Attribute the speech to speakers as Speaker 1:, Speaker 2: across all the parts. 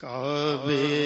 Speaker 1: کعبے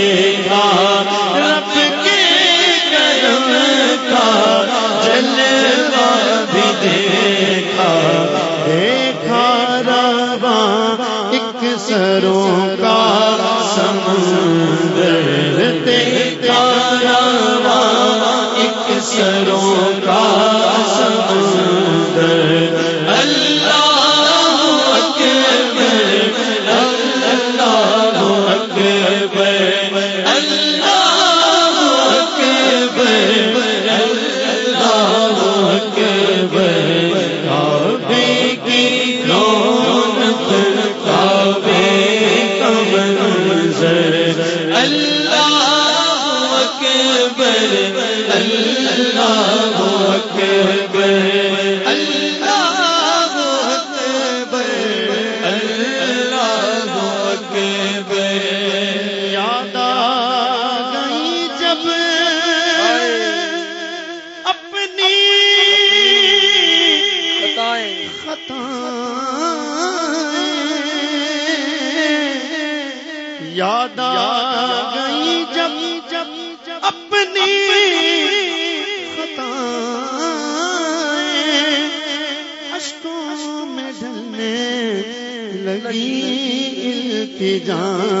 Speaker 2: جان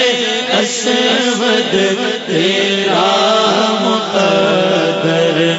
Speaker 2: اسود تیرا مقدر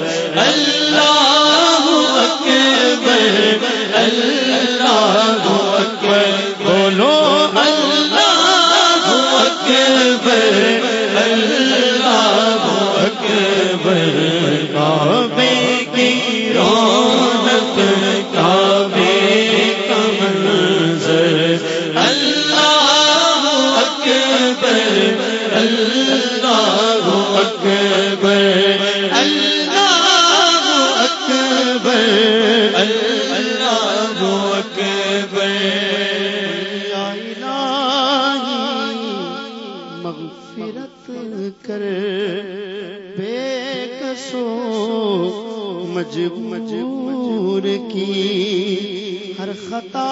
Speaker 1: مجبور کی ہر خطا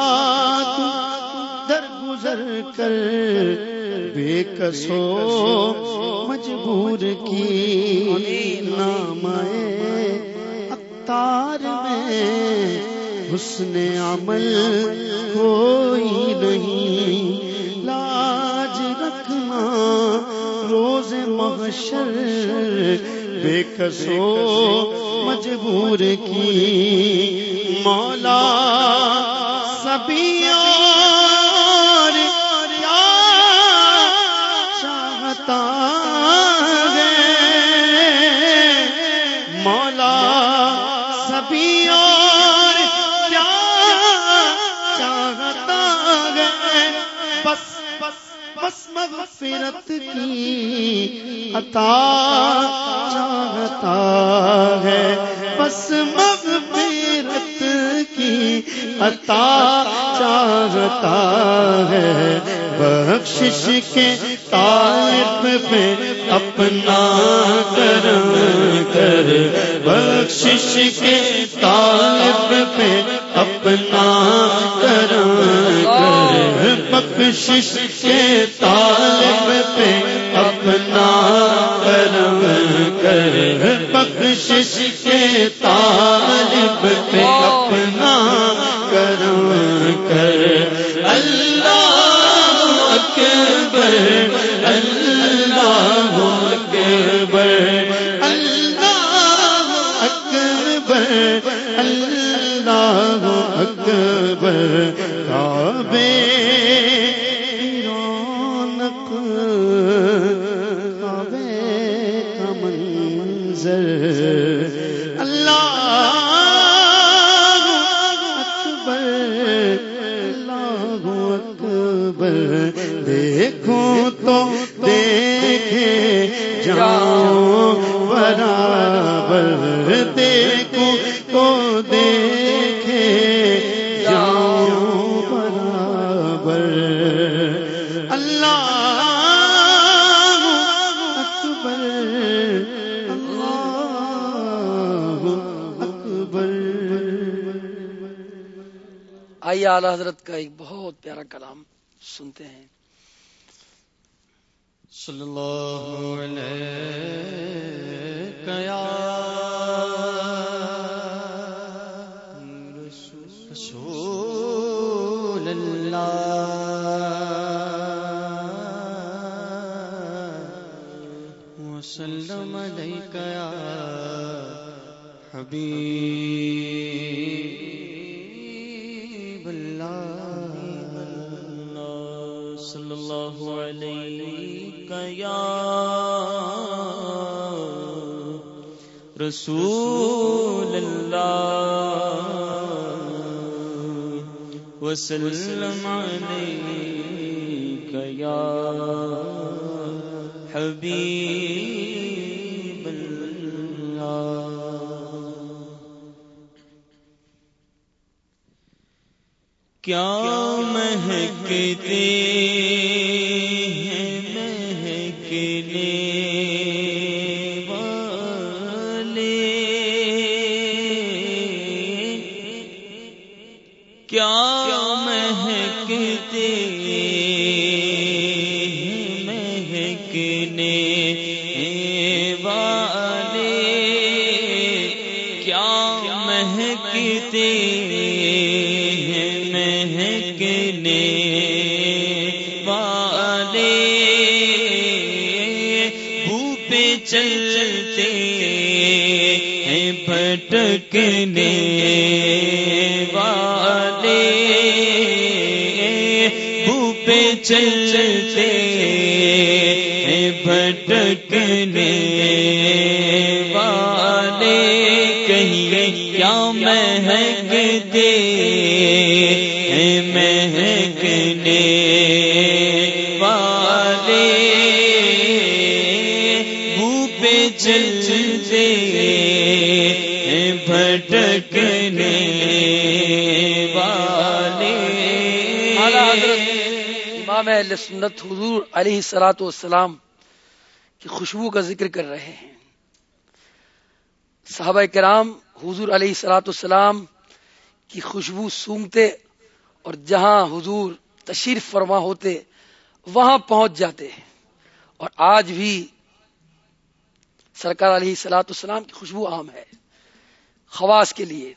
Speaker 1: در گزر کر، بے کسو مجبور کی نام اتار میں حسن عمل کوئی نہیں۔ لاج رکھنا روز محشر بے کسو مجبور کی مولا سبیوں مغفرت کی عطا چاہتا ہے۔ بس مغفرت کی عطا چاہتا ہے۔ بخشش کے طالب پہ اپنا کرم کر۔ بخشش کے طالب پہ اپنا کرم کر۔ بخشش کے بخشش کے طالب پہ
Speaker 3: پیارا کلام سنتے ہیں۔
Speaker 2: صلی اللہ علیہ رسول اللہ وسلم علیک یا حبیب یا رسول اللہ وسلم علیک یا حبیب اللہ۔ کیا والے بھوپے چلتے
Speaker 3: سنت حضور علیہ سلاۃ والسلام کی خوشبو کا ذکر کر رہے ہیں۔ صحابہ کرام حضور علیہ سلاۃ والسلام کی خوشبو سونگتے اور جہاں حضور تشریف فرما ہوتے، وہاں پہنچ جاتے ہیں۔ اور آج بھی سرکار علیہ سلاۃ والسلام کی خوشبو عام ہے۔ خواص کے لیے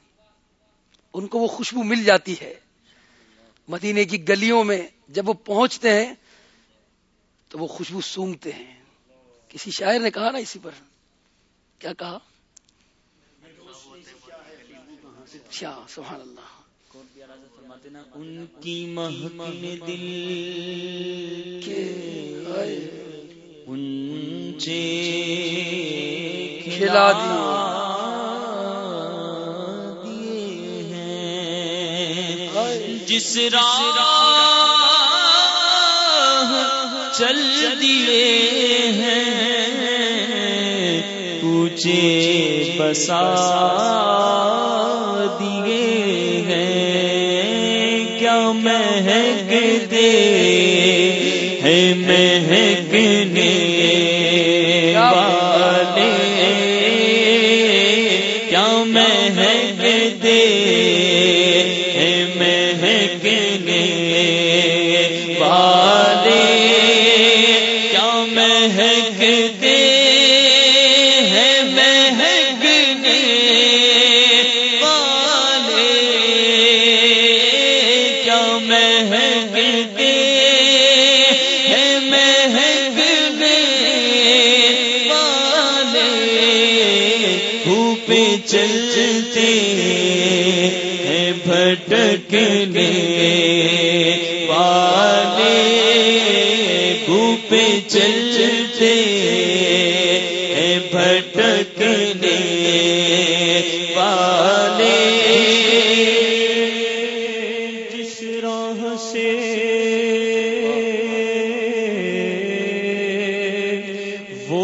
Speaker 3: ان کو وہ خوشبو مل جاتی ہے۔ مدینے کی گلیوں میں جب وہ پہنچتے ہیں تو وہ خوشبو سونگتے ہیں۔ کسی شاعر نے کہا نا اسی پر۔ کیا کہا؟ اچھا سبحان اللہ۔
Speaker 2: ان کی مہک میں دل
Speaker 3: آئے۔
Speaker 2: انچے
Speaker 3: کھلا
Speaker 2: دیے۔ ہیں۔ جس راہ چل دیے ہیں پوچھے بسا دیے ہیں کیا مہک دے ہے میں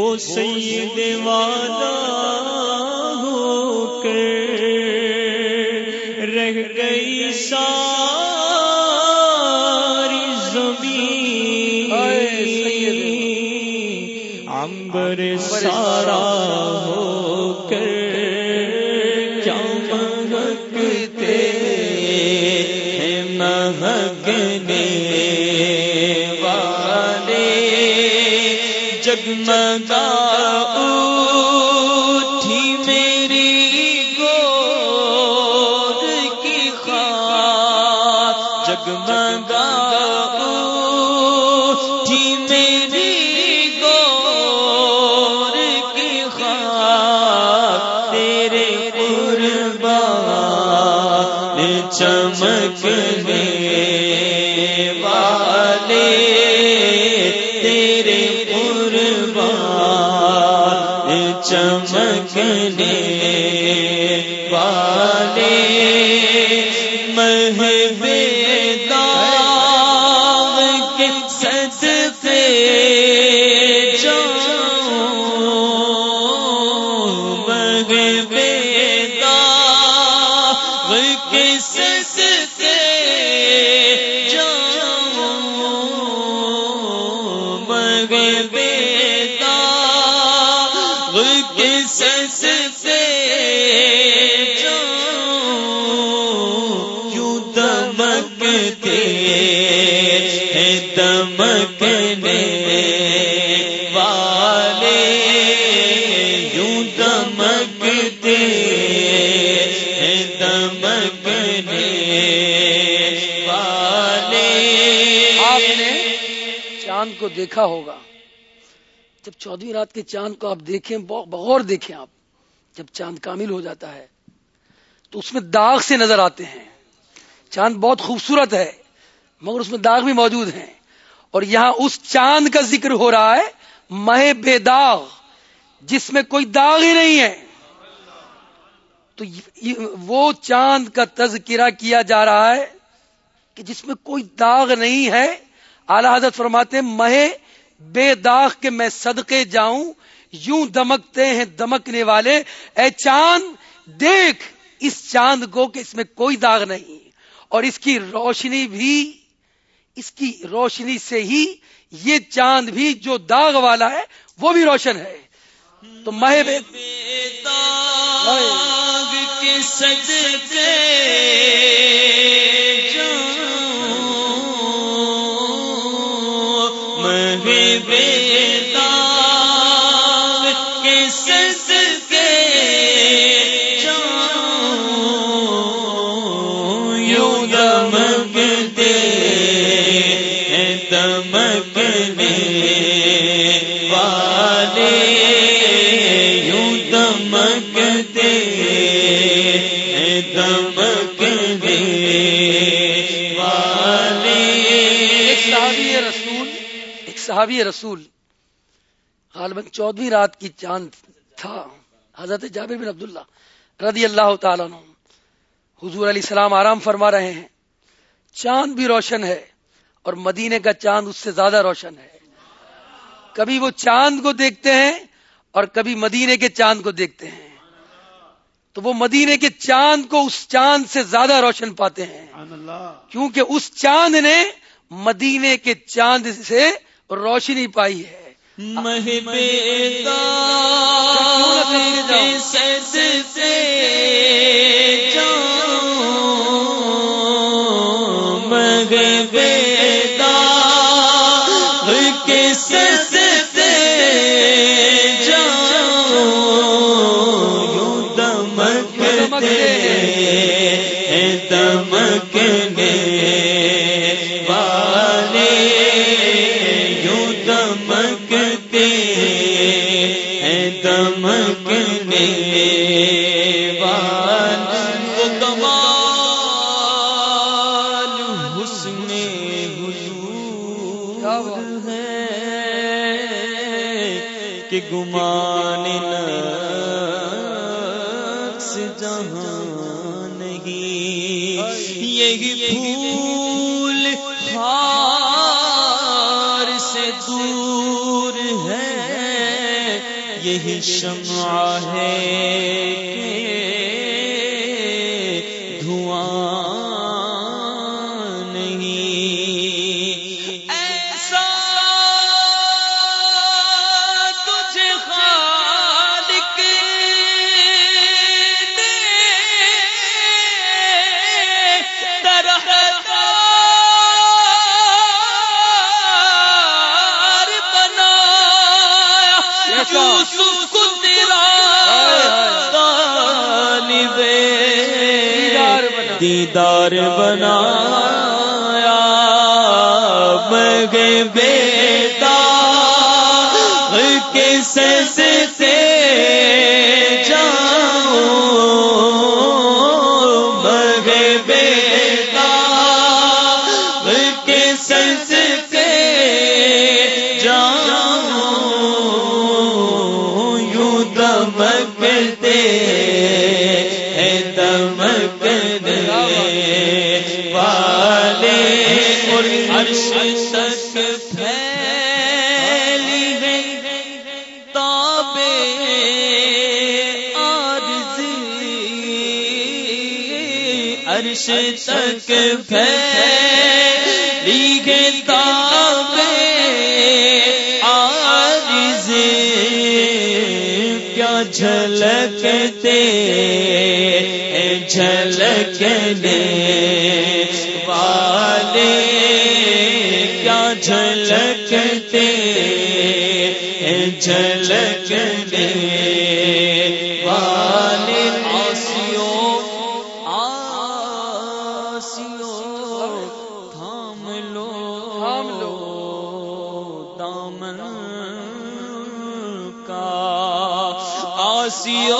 Speaker 2: وہ سید والا ہو کر رہ گئی ساری زمین۔
Speaker 3: اے
Speaker 2: عمبر سارا ہو کر کیا مہکتے ہیں مہکنے والے؟ جگمگا
Speaker 3: کس سے دیکھا ہوگا۔ جب چودہویں رات کے چاند کو آپ دیکھیں بغور دیکھیں آپ، جب چاند کامل ہو جاتا ہے، تو اس میں داغ سے نظر آتے ہیں۔ چاند بہت خوبصورت ہے، مگر اس میں داغ بھی موجود ہیں۔ اور یہاں اس چاند کا ذکر ہو رہا ہے مہ بے داغ، جس میں کوئی داغ ہی نہیں ہے۔ تو وہ چاند کا تذکرہ کیا جا رہا ہے کہ جس میں کوئی داغ نہیں ہے اعلی حضرت فرماتے ہیں، مہے بے داغ کے میں صدقے جاؤں، یوں دمکتے ہیں دمکنے والے، اے چاند، دیکھ، اس چاند کو کہ اس میں کوئی داغ نہیں۔ اور اس کی روشنی بھی، اس کی روشنی سے ہی یہ چاند بھی جو داغ والا ہے، وہ بھی روشن ہے۔ تو مہے بے
Speaker 2: داغ کے صدقے
Speaker 3: صحابی رسول غالباً چودہویں رات کی چاند تھا حضرت جابر بن عبداللہ رضی اللہ تعالیٰ عنہ حضور علیہ السلام آرام فرما رہے ہیں چاند بھی روشن ہے اور مدینے کا چاند اس سے زیادہ روشن ہے۔ کبھی وہ چاند کو دیکھتے ہیں اور کبھی مدینے کے چاند کو دیکھتے ہیں۔ تو وہ مدینے کے چاند کو اس چاند سے زیادہ روشن پاتے ہیں۔ کیونکہ اس چاند نے مدینے کے چاند سے روشنی پائی ہے۔
Speaker 2: محبے دیدار بنایا میں گئے بے آسیو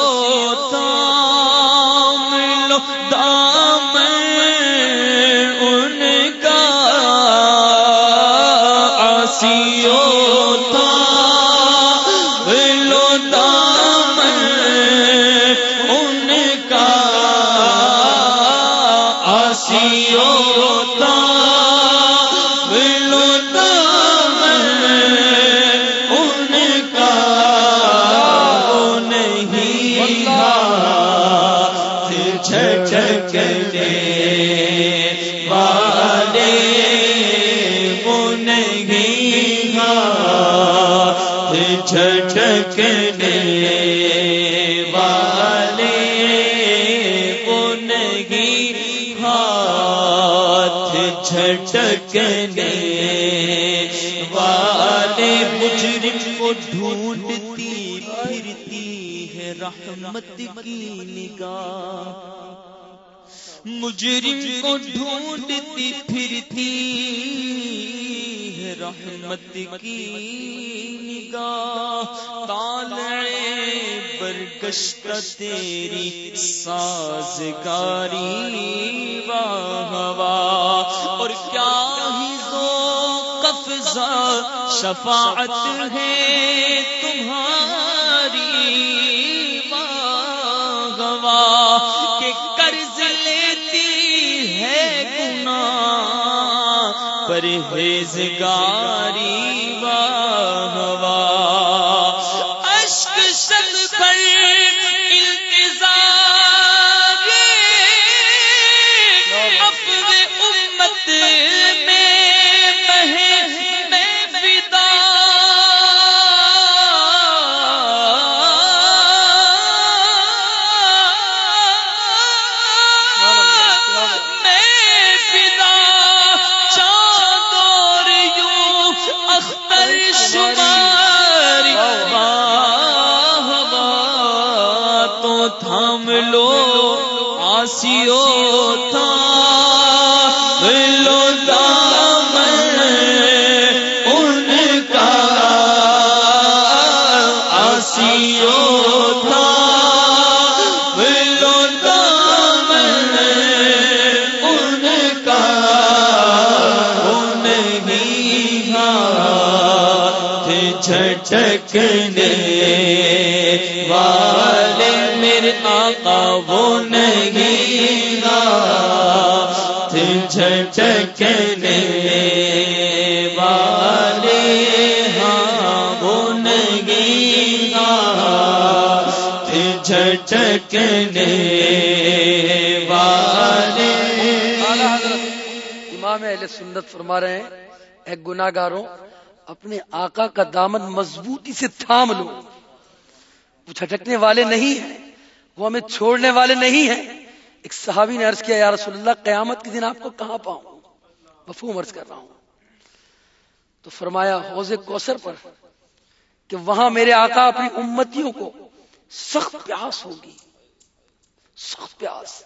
Speaker 2: رحمت کی نگاہ۔ مجرم کو ڈھونڈتی پھرتی ہے رحمت کی نگاہ۔ تالے برگشت تیری سازگاری واہ واہ اور کیا ہی ذوق قفزہ شفاعت ہے تمہاری۔ بیزگاری جھٹکنے والے ہاں وہ نہیں جھٹکنے والے۔
Speaker 3: امام اہل سنت فرما رہے ہیں، اے گناگاروں اپنے آقا کا دامن مضبوطی سے تھام لو۔ وہ چھٹکنے والے نہیں ہیں، وہ ہمیں چھوڑنے والے نہیں ہیں۔ ایک صحابی نے عرض کیا، یا رسول اللہ، قیامت کے دن آپ کو کہاں پاؤں؟ مفہوم عرض کر رہا ہوں۔ تو فرمایا، حوض کوثر پر کہ وہاں میرے آقا اپنی امتیوں کو سخت پیاس ہوگی۔ سخت پیاس۔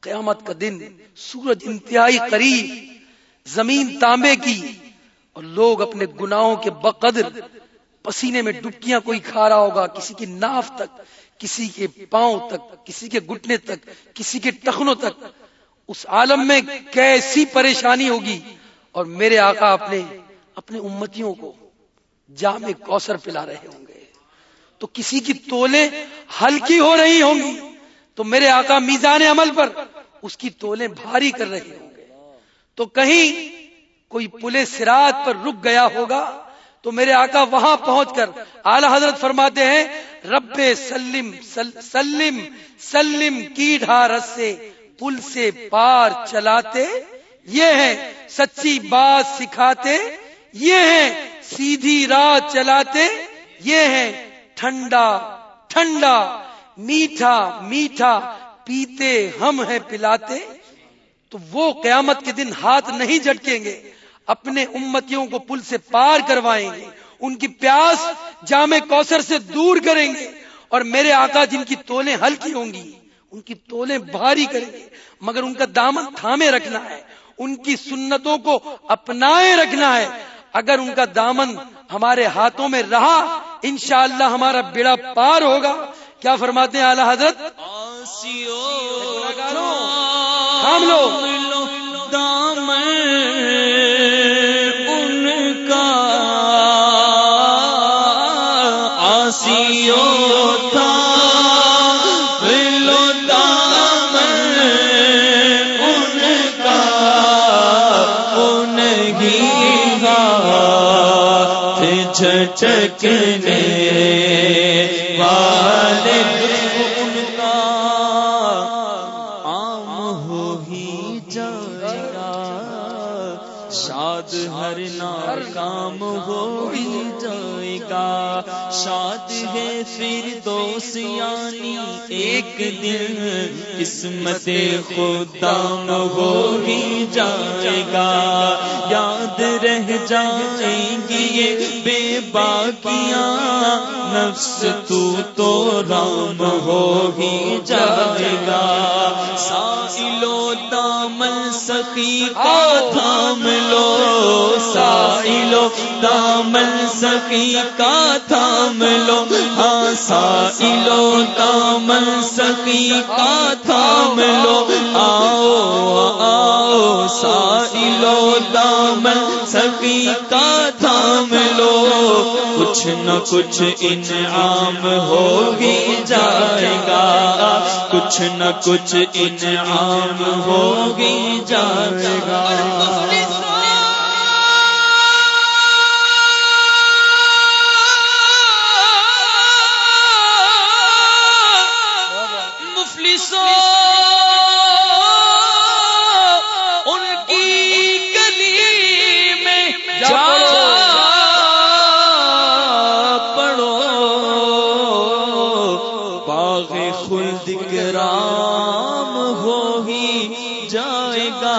Speaker 3: قیامت کا دن سورج انتہائی قریب، زمین تانبے کی، اور لوگ اپنے گناہوں کے بقدر پسینے میں ڈبکیاں کوئی کھا رہا ہوگا، کسی کی ناف تک، کسی کے پاؤں تک، کسی کے گھٹنے تک، کسی کے ٹخنوں تک۔ اس عالم میں کیسی پریشانی ہوگی؟ اور میرے آقا اپنے اپنے امتیوں کو جام کوثر پلا رہے ہوں گے۔ تو کسی کی تولے ہلکی ہو رہی ہوں گی، تو میرے آقا میزان عمل پر اس کی تولے بھاری کر رہے ہوں گے۔ تو کہیں کوئی پلے سرات پر رک گیا ہوگا، تو میرے آقا وہاں پہنچ کر اعلی حضرت فرماتے ہیں، رب سلم سلم سلم کی ڈھارس سے پل سے پار چلاتے، یہ ہے سچی بات سکھاتے، یہ ہے سیدھی راہ چلاتے، یہ ہے ٹھنڈا ٹھنڈا، میٹھا میٹھا پیتے ہم ہیں پلاتے، تو وہ قیامت کے دن ہاتھ نہیں جھٹکیں گے، اپنے امتیوں کو پل سے پار کروائیں گے، ان کی پیاس جامع کوثر سے دور کریں گے، اور میرے آقا جن کی تولیں ہلکی ہوں گی ان کی تولیں بھاری کریں گے مگر ان کا دامن تھامے رکھنا ہے ان کی سنتوں کو اپنائے رکھنا ہے۔ اگر ان کا دامن ہمارے ہاتھوں میں رہا انشاءاللہ ہمارا بیڑا پار ہوگا۔ کیا فرماتے ہیں اعلی حضرت؟ تھام لو
Speaker 2: چکنے شاد ہر ناکام ہو ہی جائے گا۔ شاد ہے پھر دوست یعنی ایک دن۔ قسمت خودام ہو ہی جائے گا۔ یاد رہ جائیں گی یہ بے باقیاں نفس تو تو رام ہو ہی جائے گا۔ سائلو دامن سخی کا تھام لو۔ سائلو دامن سخی کا تھام لو ہاں سائلو، دامن سخی کا تھام لو آؤ آؤ، سائلو، دامن سخی کا تھام لو کچھ نہ کچھ انعام ہو ہی جائے گا۔ کچھ نہ کچھ انعام ہو ہی جائے گا۔ ہی جائے گا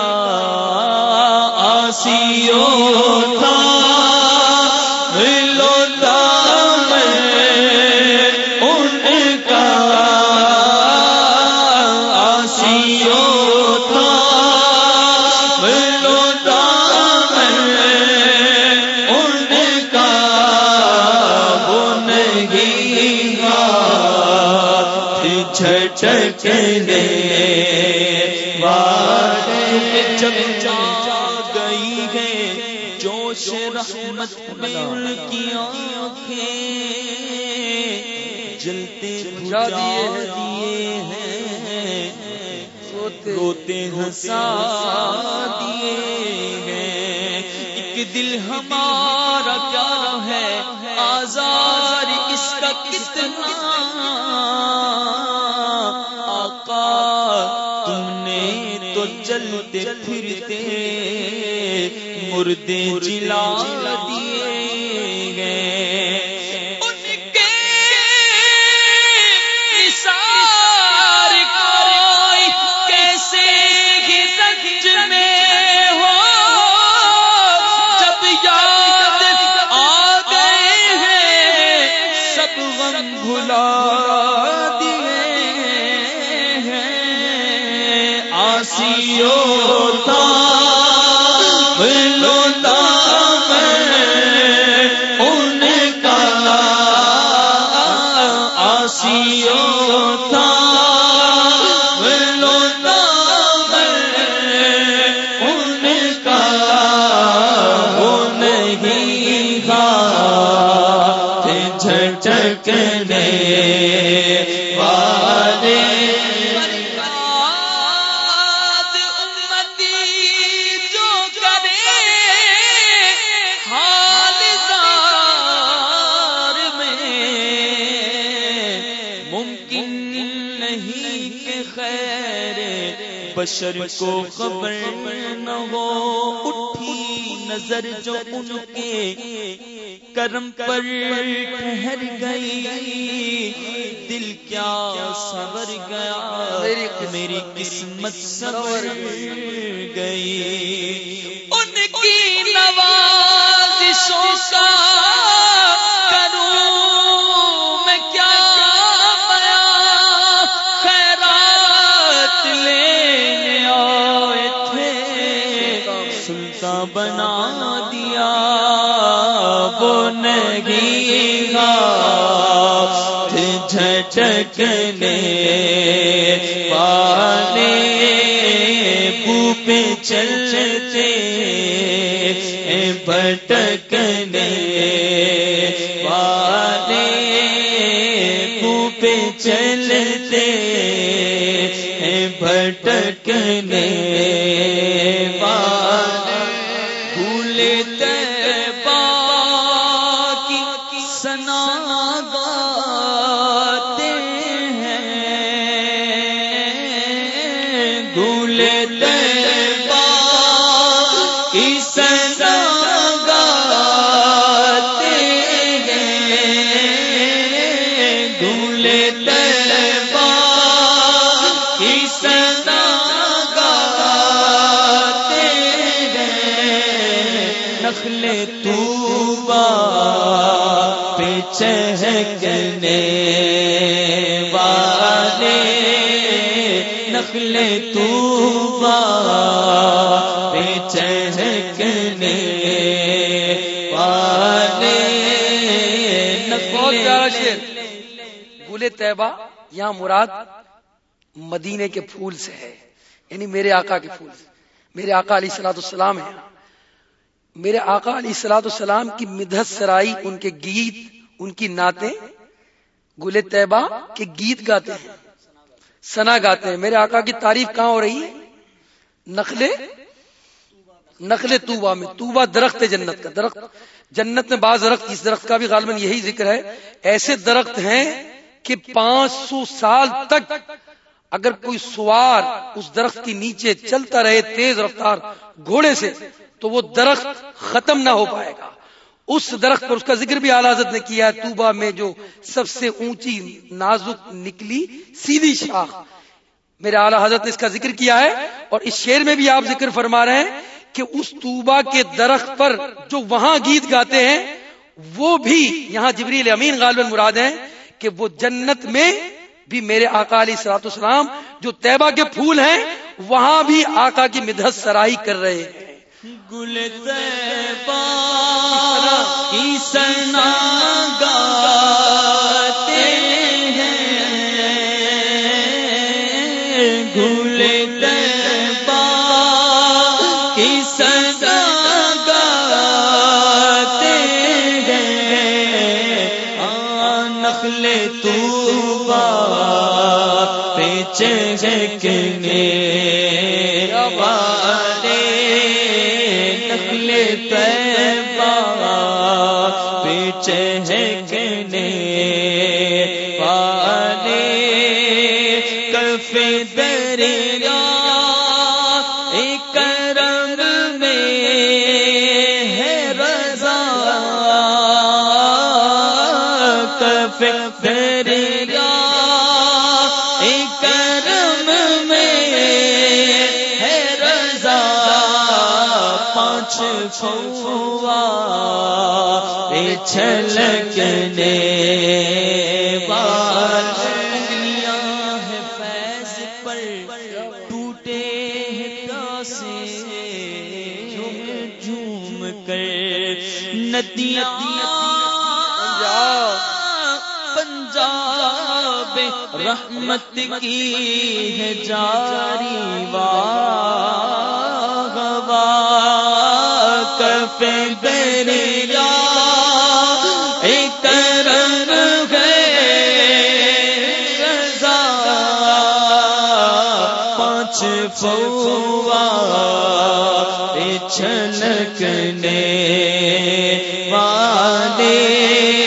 Speaker 2: آسیوں کا روتے ہنسا دیے ہیں۔ ایک دل ہمارا کیا ہے، آزار اس کا کتنا آقا۔ تم نے تو چلتے پھرتے، مردے جلا دیے سب بھلا دیے ہیں۔ آسیوں بشر کو خبر نہ ہو، اٹھی نظر جو ان کے کرم پر ٹھہر گئی۔ دل کیا سور گیا،
Speaker 3: میری قسمت
Speaker 2: میری قسمت سور گئی۔
Speaker 3: ان کی نوازشوں کا
Speaker 2: نہیں گا جھٹکنے
Speaker 3: بھولے طیبہ یہاں مراد مدینے کے پھول سے ہے یعنی میرے آقا کے پھول سے۔ میرے آقا علیہ السلاۃ السلام ہے میرے آقا علیہ السلاۃ السلام کی مدحت سرائی ان کے گیت، ان کی نعتیں گل طیبہ کے گیت گاتے ہیں سنا گاتے ہیں۔ میرے آقا کی تعریف کہاں ہو رہی ہے؟ نخلے نخل توبا میں۔ توبا درخت ہے جنت کا۔ درخت، جنت میں بعض درخت، اس درخت کا بھی غالباً یہی ذکر ہے۔ ایسے درخت ہیں کہ پانچ سو سال تک اگر کوئی سوار اس درخت کے نیچے چلتا رہے تیز رفتار گھوڑے سے، تو وہ درخت ختم نہ ہو پائے گا۔ اس درخت پر اس کا ذکر بھی اعلی حضرت نے کیا ہے توبا میں جو سب سے اونچی نازک نکلی سیدھی شاخ۔ میرے اعلی حضرت نے اس کا ذکر کیا ہے، اور اس شعر میں بھی آپ ذکر فرما رہے ہیں کہ اس توبا کے درخت پر جو وہاں گیت گاتے ہیں، وہ بھی یہاں جبریل امین غالباً مراد ہیں۔ کہ وہ جنت میں بھی میرے آقا علیہ سلاط اسلام جو طیبہ کے پھول ہیں، وہاں بھی آقا کی مدحت سرائی کر رہے ہیں۔
Speaker 2: گل کی سنا تو پہ چہکنے رحمت کی ہے جاری واہ کفے دریا ایک
Speaker 1: پانچ پوا چھلکنے والے